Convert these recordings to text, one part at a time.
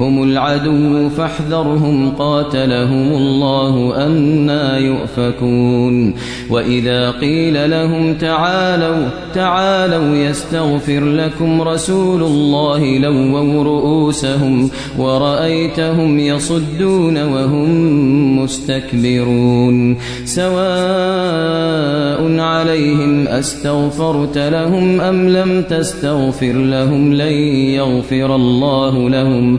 هم العدو فاحذرهم قاتلهم الله أنا يؤفكون. وإذا قيل لهم تعالوا تعالوا يستغفر لكم رسول الله لووا رؤوسهم ورأيتهم يصدون وهم مستكبرون. سواء عليهم أستغفرت لهم أم لم تستغفر لهم لن يغفر الله لهم.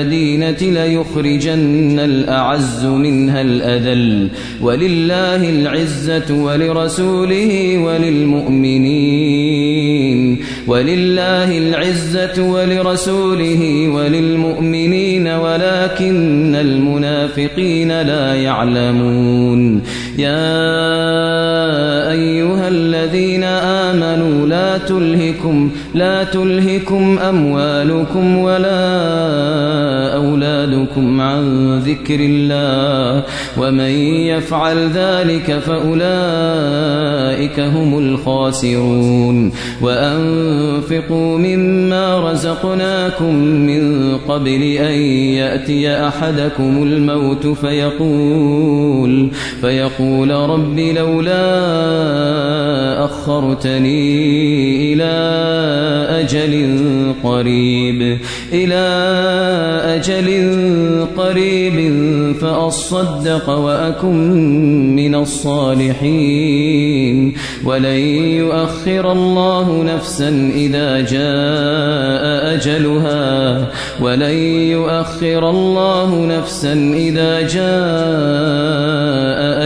المدينة ليخرجن الأعز منها الأذل ولله العزة ولرسوله وللمؤمنين ولله العزة ولرسوله وللمؤمنين ولكن المنافقين لا يعلمون. يا أيها الذين آمنوا لا تلهكم لا تلهكم أموالكم ولا أولادكم عن ذكر الله. ومن يفعل ذلك فأولئك هم الخاسرون. وأنفقوا مما رزقناكم من قبل أن يأتي أحدكم الموت فيقول فيقول رب لولا أخرتني إلى أجل قريب إلى أجل قريب فأصدق وأكن من الصالحين. ولن يؤخر الله نفسا إذا جاء أجلها. ولن يؤخر الله نفسا إذا جاء